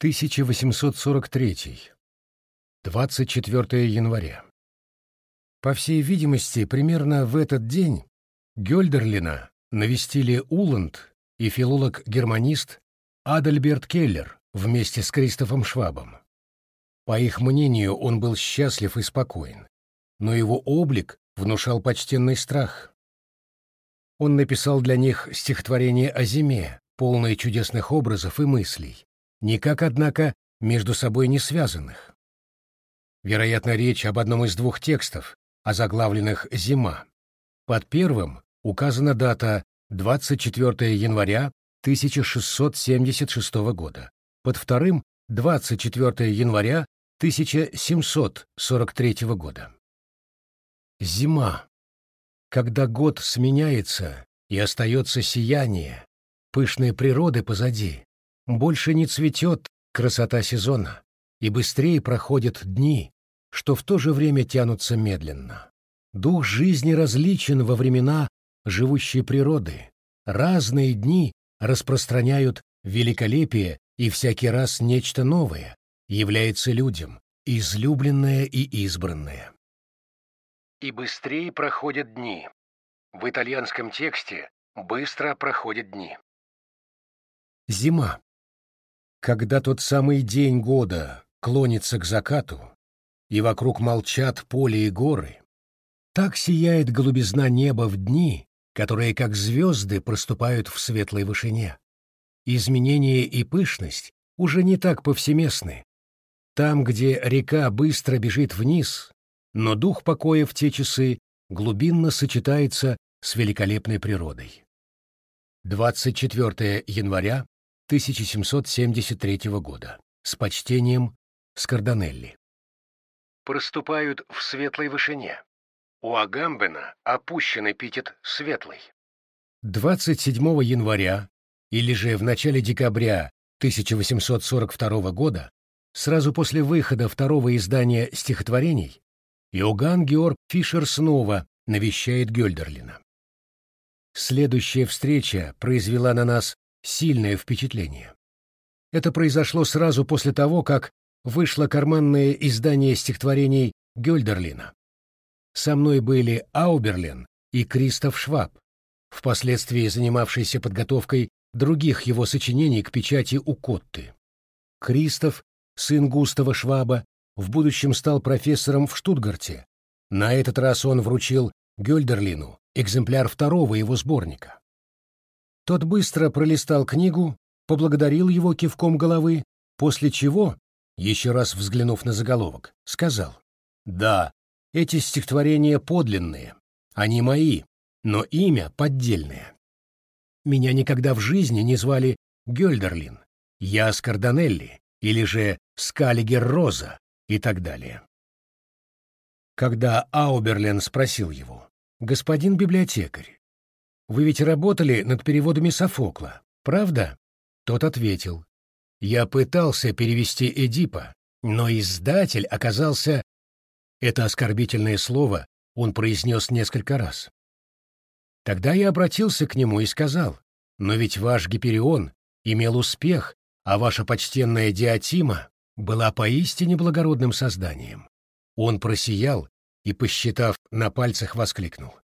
1843. 24 января. По всей видимости, примерно в этот день Гёльдерлина навестили Уланд и филолог-германист Адальберт Келлер вместе с Кристофом Швабом. По их мнению, он был счастлив и спокоен, но его облик внушал почтенный страх. Он написал для них стихотворение о зиме, полное чудесных образов и мыслей, никак, однако, между собой не связанных. Вероятно, речь об одном из двух текстов, озаглавленных «Зима». Под первым указана дата 24 января 1676 года, под вторым — 24 января 1743 года. Зима. Когда год сменяется и остается сияние, пышной природы позади, больше не цветет красота сезона, и быстрее проходят дни, что в то же время тянутся медленно. Дух жизни различен во времена живущей природы. Разные дни распространяют великолепие и всякий раз нечто новое является людям, излюбленное и избранное. И быстрее проходят дни. В итальянском тексте «быстро проходят дни». Зима. Когда тот самый день года клонится к закату, и вокруг молчат поле и горы, так сияет голубизна неба в дни, которые, как звезды, проступают в светлой вышине. Изменение и пышность уже не так повсеместны. Там, где река быстро бежит вниз, но дух покоя в те часы глубинно сочетается с великолепной природой. 24 января 1773 года. С почтением Скардонелли. Проступают в светлой вышине. У Агамбена опущен эпитет «светлый». 27 января или же в начале декабря 1842 года, сразу после выхода второго издания стихотворений, Иоганн Георг Фишер снова навещает Гёльдерлина. Следующая встреча произвела на нас сильное впечатление. Это произошло сразу после того, как вышло карманное издание стихотворений Гёльдерлина. Со мной были Ауберлин и Кристоф Шваб, впоследствии занимавшийся подготовкой других его сочинений к печати у Котты. Кристоф, сын Густава Шваба, в будущем стал профессором в Штутгарте. На этот раз он вручил Гёльдерлину экземпляр второго его сборника. Тот быстро пролистал книгу, поблагодарил его кивком головы, после чего, еще раз взглянув на заголовок, сказал, «Да, эти стихотворения подлинные, они мои, но имя поддельное. Меня никогда в жизни не звали Гёльдерлин, я Скардонелли или же Скалигер Роза и так далее». Когда Ауберлен спросил его, «Господин библиотекарь, вы ведь работали над переводами Софокла, правда? Тот ответил. Я пытался перевести Эдипа, но издатель оказался... Это оскорбительное слово он произнес несколько раз. Тогда я обратился к нему и сказал, но ведь ваш Гиперион имел успех, а ваша почтенная Диатима была поистине благородным созданием. Он просиял и, посчитав, на пальцах воскликнул.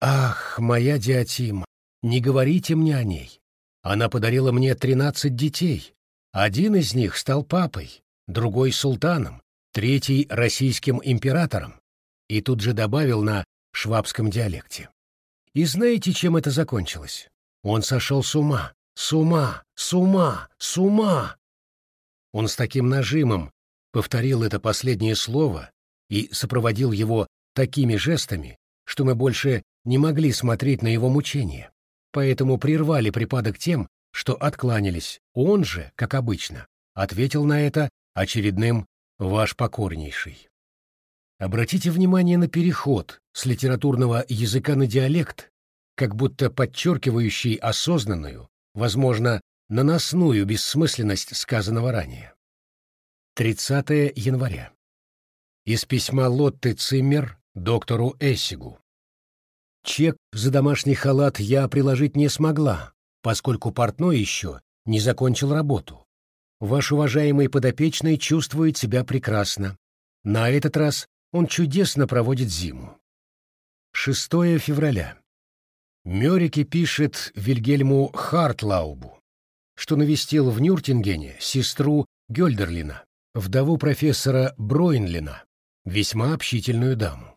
Ах, моя Диатима, не говорите мне о ней. Она подарила мне тринадцать детей. Один из них стал папой, другой — султаном, третий — российским императором. И тут же добавил на швабском диалекте. И знаете, чем это закончилось? Он сошел с ума, с ума, с ума, с ума. Он с таким нажимом повторил это последнее слово и сопроводил его такими жестами, что мы больше не могли смотреть на его мучения, поэтому прервали припадок тем, что откланялись. Он же, как обычно, ответил на это очередным «Ваш покорнейший». Обратите внимание на переход с литературного января на диалект, как будто подчеркивающий осознанную, возможно, наносную бессмысленность сказанного ранее. 30 января. Из письма Лотты Циммер доктору Эссигу. Чек за домашний халат я приложить не смогла, поскольку портной еще не закончил работу. Ваш уважаемый подопечный чувствует себя прекрасно. На этот раз он чудесно проводит зиму. 6 февраля. Мёрике пишет Вильгельму Хартлаубу, что навестил в Нюртингене сестру Гёльдерлина, вдову профессора Бройнлина, весьма общительную даму.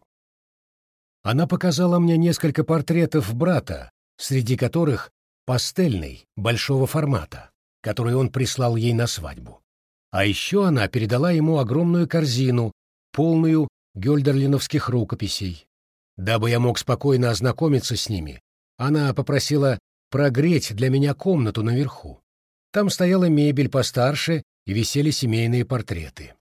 Она показала мне несколько портретов брата, среди которых пастельный, большого формата, который он прислал ей на свадьбу. А еще она передала ему огромную корзину, полную гёльдерлиновских рукописей. Дабы я мог спокойно ознакомиться с ними, она попросила прогреть для меня комнату наверху. Там стояла мебель постарше и висели семейные портреты.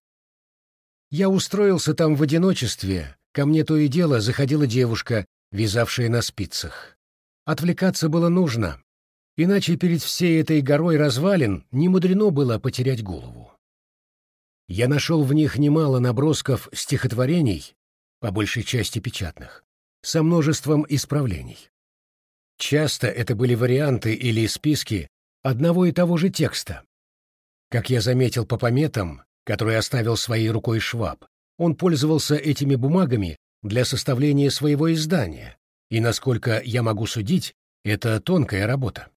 Я устроился там в одиночестве, ко мне то и дело заходила девушка, вязавшая на спицах. Отвлекаться было нужно, Иначе перед всей этой горой развалин не мудрено было потерять голову. Я нашел в них немало набросков стихотворений, по большей части печатных, со множеством исправлений. Часто это были варианты или списки одного и того же текста. Как я заметил по пометам, которые оставил своей рукой Шваб, он пользовался этими бумагами для составления своего издания, и, насколько я могу судить, это тонкая работа.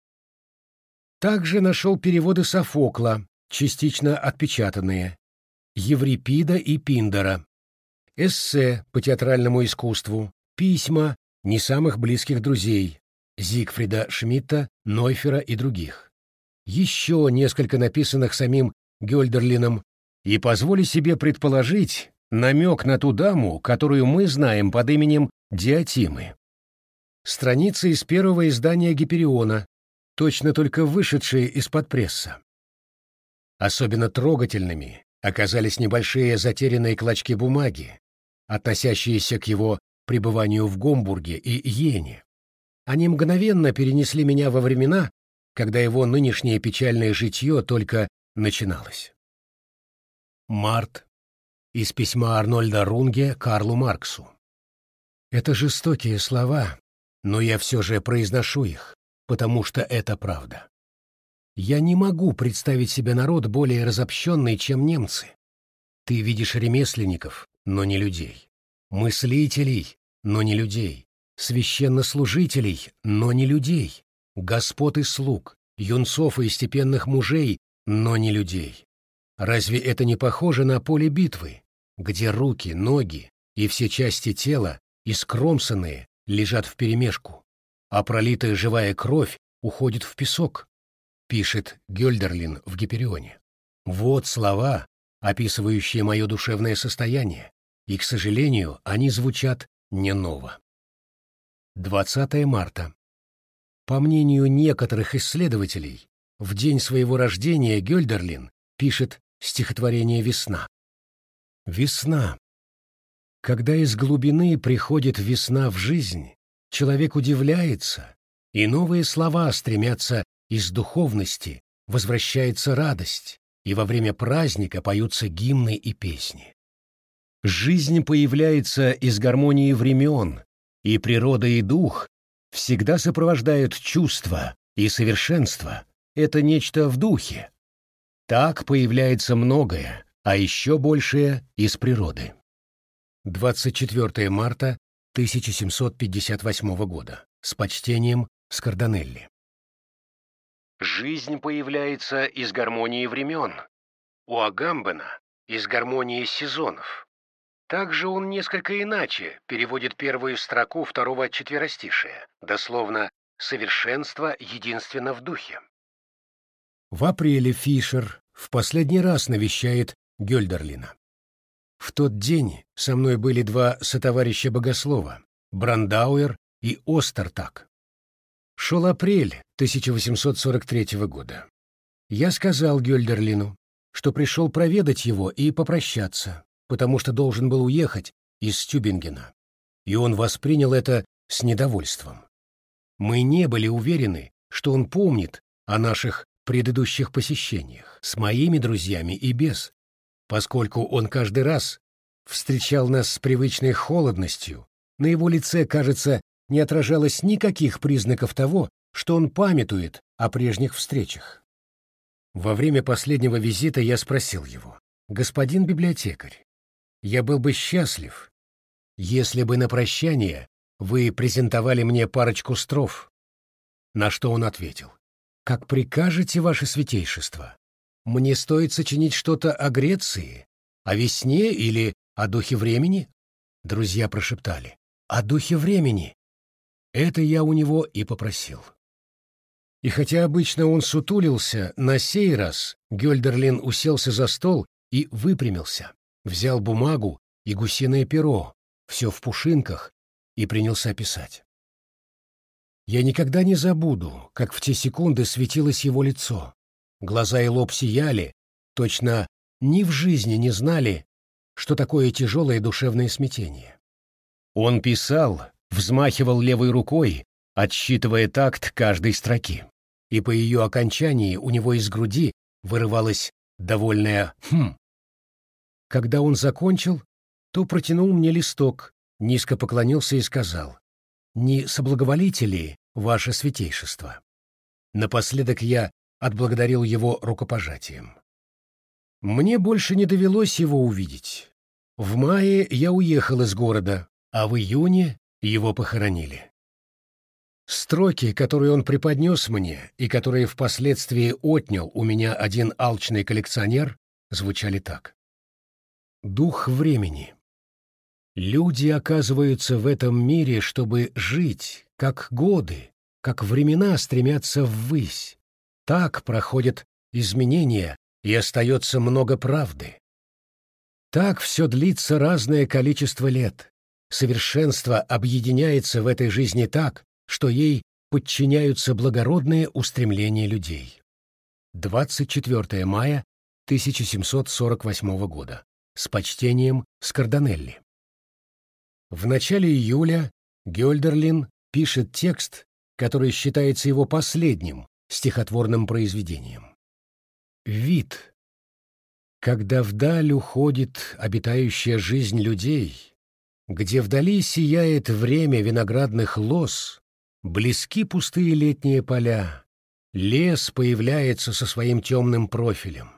Также нашел переводы Софокла, частично отпечатанные, Еврипида и Пиндера, эссе по театральному искусству, письма не самых близких друзей, Зигфрида Шмидта, Нойфера и других. Еще несколько написанных самим Гёльдерлином, и позволю себе предположить намек на ту даму, которую мы знаем под именем Диатимы. Страница из первого издания Гипериона, точно только вышедшие из-под пресса. Особенно трогательными оказались небольшие затерянные клочки бумаги, относящиеся к его пребыванию в Гомбурге и Йене. Они мгновенно перенесли меня во времена, когда его нынешнее печальное житье только начиналось. Март. Из письма Арнольда Рунге Карлу Марксу. Это жестокие слова, но я все же произношу их потому что это правда. Я не могу представить себе народ более разобщенный, чем немцы. Ты видишь ремесленников, но не людей, мыслителей, но не людей, священнослужителей, но не людей, господ и слуг, юнцов и степенных мужей, но не людей. Разве это не похоже на поле битвы, где руки, ноги и все части тела, искромсанные, лежат вперемешку? а пролитая живая кровь уходит в песок, пишет Гёльдерлин в Гиперионе. Вот слова, описывающие мое душевное состояние, и, к сожалению, они звучат не ново. 20 марта. По мнению некоторых исследователей, в день своего рождения Гёльдерлин пишет стихотворение «Весна». Весна. Когда из глубины приходит весна в жизнь, человек удивляется, и новые слова стремятся из духовности, возвращается радость, и во время праздника поются гимны и песни. Жизнь появляется из гармонии времен, и природа и дух всегда сопровождают чувства и совершенство. Это нечто в духе. Так появляется многое, а еще большее из природы. 24 марта 1758 года. С почтением Скардонелли. Жизнь появляется из гармонии времен. У Агамбена — из гармонии сезонов. Также он несколько иначе переводит первую строку второго четверостишия, дословно «совершенство единственно в духе». В апреле Фишер в последний раз навещает Гёльдерлина. В тот день со мной были два сотоварища богослова, Брандауэр и Остертак. Шел апрель 1843 года. Я сказал Гёльдерлину, что пришел проведать его и попрощаться, потому что должен был уехать из Тюбингена. И он воспринял это с недовольством. Мы не были уверены, что он помнит о наших предыдущих посещениях с моими друзьями и без, Поскольку он каждый раз встречал нас с привычной холодностью, на его лице, кажется, не отражалось никаких признаков того, что он памятует о прежних встречах. Во время последнего визита я спросил его, «Господин библиотекарь, я был бы счастлив, если бы на прощание вы презентовали мне парочку строф». На что он ответил, «Как прикажете, ваше святейшество, мне стоит сочинить что-то о Греции, о весне или о духе времени?» Друзья прошептали, «О духе времени». Это я у него и попросил. И хотя обычно он сутулился, на сей раз Гёльдерлин уселся за стол и выпрямился, взял бумагу и гусиное перо, все в пушинках, и принялся писать. Я никогда не забуду, как в те секунды светилось его лицо. Глаза и лоб сияли, точно ни в жизни не знали, что такое тяжелое душевное смятение. Он писал, взмахивал левой рукой, отсчитывая такт каждой строки и по ее окончании у него из груди вырывалось довольное «хм». Когда он закончил, то протянул мне листок, низко поклонился и сказал «Не соблаговолите ли, ваше святейшество?» Напоследок я отблагодарил его рукопожатием. Мне больше не довелось его увидеть. В мае я уехал из города, а в июне его похоронили. Строки, которые он преподнес мне и которые впоследствии отнял у меня один алчный коллекционер, звучали так. «Дух времени. Люди оказываются в этом мире, чтобы жить, как годы, как времена стремятся ввысь. Так проходят изменения, и остается много правды. Так все длится разное количество лет. Совершенство объединяется в этой жизни так, что ей подчиняются благородные устремления людей. 24 мая 1748 года. С почтением Скардонелли. В начале июля Гёльдерлин пишет текст, который считается его последним стихотворным произведением. Вид. Когда вдаль уходит обитающая жизнь людей, где вдали сияет время виноградных лоз, Близки пустые летние поля, лес появляется со своим темным профилем.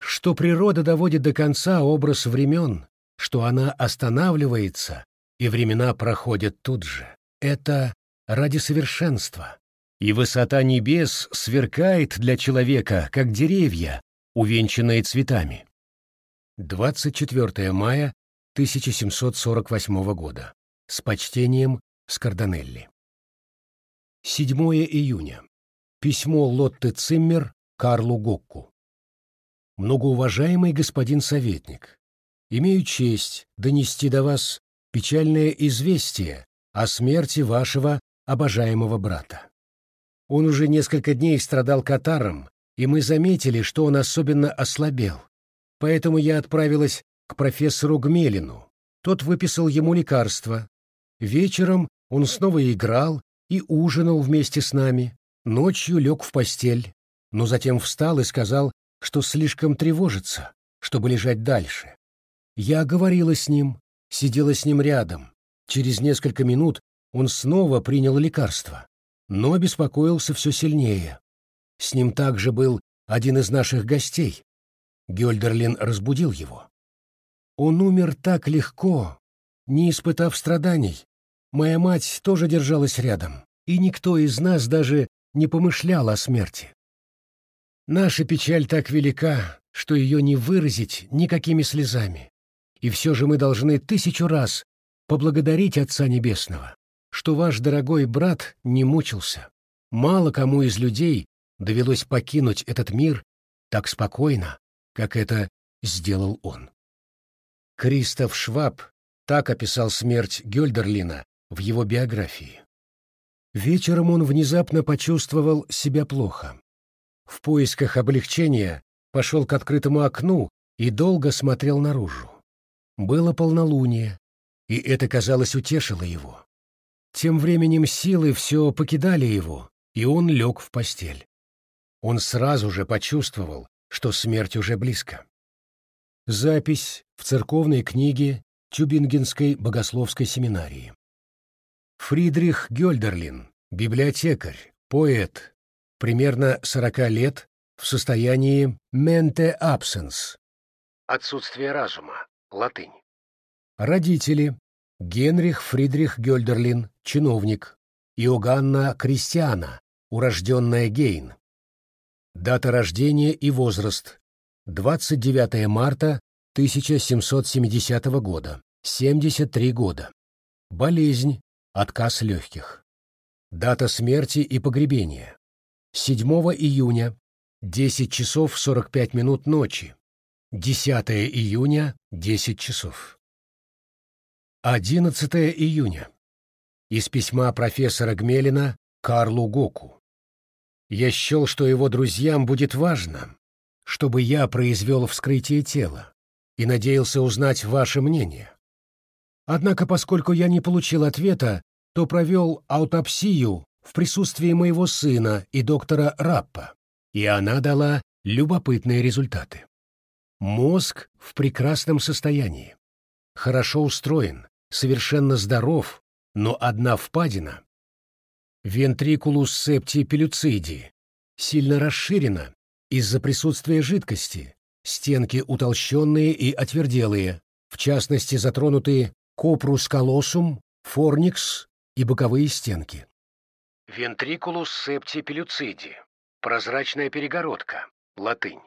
Что природа доводит до конца образ времен, что она останавливается, и времена проходят тут же. Это ради совершенства. И высота небес сверкает для человека, как деревья, увенчанные цветами. 24 мая 1748 года. С почтением Скардонелли. 7 июня. Письмо Лотте Циммер Карлу Гокку. Многоуважаемый господин советник, имею честь донести до вас печальное известие о смерти вашего обожаемого брата. Он уже несколько дней страдал катаром, и мы заметили, что он особенно ослабел. Поэтому я отправилась к профессору Гмелину. Тот выписал ему лекарство. Вечером он снова играл и ужинал вместе с нами, ночью лег в постель, но затем встал и сказал, что слишком тревожится, чтобы лежать дальше. Я говорила с ним, сидела с ним рядом. Через несколько минут он снова принял лекарство, но беспокоился все сильнее. С ним также был один из наших гостей. Гёльдерлин разбудил его. Он умер так легко, не испытав страданий, Моя мать тоже держалась рядом, и никто из нас даже не помышлял о смерти. Наша печаль так велика, что ее не выразить никакими слезами. И все же мы должны тысячу раз поблагодарить Отца Небесного, что ваш дорогой брат не мучился. Мало кому из людей довелось покинуть этот мир так спокойно, как это сделал он. Кристоф Шваб так описал смерть Гёльдерлина в его биографии. Вечером он внезапно почувствовал себя плохо. В поисках облегчения пошел к открытому окну и долго смотрел наружу. Было полнолуние, и это, казалось, утешило его. Тем временем силы все покидали его, и он лег в постель. Он сразу же почувствовал, что смерть уже близко. Запись в церковной книге Тюбингенской богословской семинарии. Фридрих Гёльдерлин, библиотекарь, поэт, примерно 40 лет, в состоянии mente absens – отсутствие разума, латынь. Родители – Генрих Фридрих Гёльдерлин, чиновник, Иоганна Кристиана, урожденная Гейн. Дата рождения и возраст – 29 марта 1770 года, 73 года. Болезнь, отказ легких. Дата смерти и погребения. 7 июня, 10 часов 45 минут ночи. 10 июня, 10 часов. 11 июня. Из письма профессора Гмелина Карлу Гоку. Я счел, что его друзьям будет важно, чтобы я произвел вскрытие тела, и надеялся узнать ваше мнение. Однако, поскольку я не получил ответа, то провел аутопсию в присутствии моего сына и доктора Раппа, и она дала любопытные результаты. Мозг в прекрасном состоянии, хорошо устроен, совершенно здоров, но одна впадина, вентрикулус септи пелюциди, сильно расширена из-за присутствия жидкости, стенки утолщенные и отверделые, в частности затронуты копрус колоссум, форникс и боковые стенки. Вентрикулус септи пелюциди. Прозрачная перегородка. Латынь.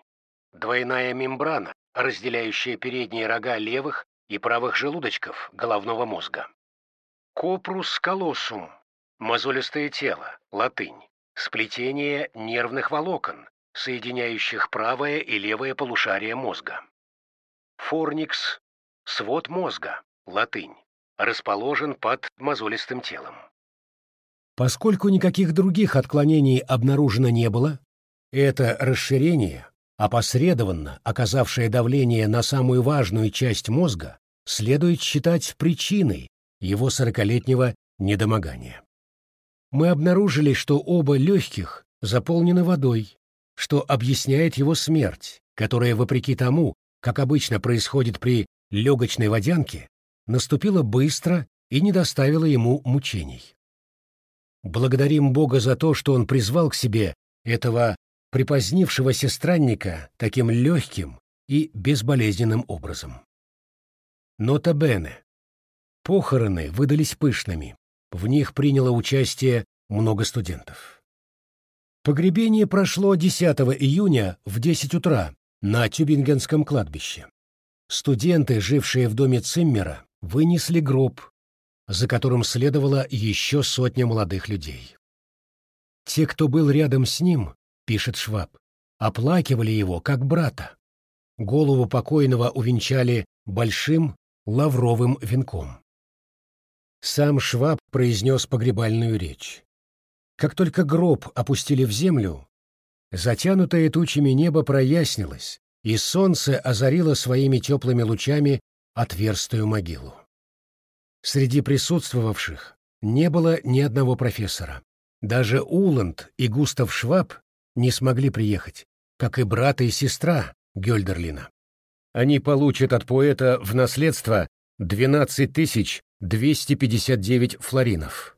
Двойная мембрана, разделяющая передние рога левых и правых желудочков головного мозга. Копрус колоссум. Мозолистое тело. Латынь. Сплетение нервных волокон, соединяющих правое и левое полушария мозга. Форникс. Свод мозга. Латынь. Расположен под мозолистым телом. Поскольку никаких других отклонений обнаружено не было, это расширение, опосредованно оказавшее давление на самую важную часть мозга, следует считать причиной его сорокалетнего недомогания. Мы обнаружили, что оба легких заполнены водой, что объясняет его смерть, которая, вопреки тому, как обычно происходит при легочной водянке, наступила быстро и не доставила ему мучений. Благодарим Бога за то, что Он призвал к себе этого припозднившегося странника таким легким и безболезненным образом. Нота Бене. Похороны выдались пышными. В них приняло участие много студентов. Погребение прошло 10 июня в 10 утра на Тюбингенском кладбище. Студенты, жившие в доме Циммера, вынесли гроб за которым следовала еще сотня молодых людей. Те, кто был рядом с ним, пишет Шваб, оплакивали его как брата. Голову покойного увенчали большим лавровым венком. Сам Шваб произнес погребальную речь. Как только гроб опустили в землю, затянутое тучами небо прояснилось, и солнце озарило своими теплыми лучами отверстую могилу. Среди присутствовавших не было ни одного профессора. Даже Уланд и Густав Шваб не смогли приехать, как и брат и сестра Гёльдерлина. Они получат от поэта в наследство 12 259 флоринов.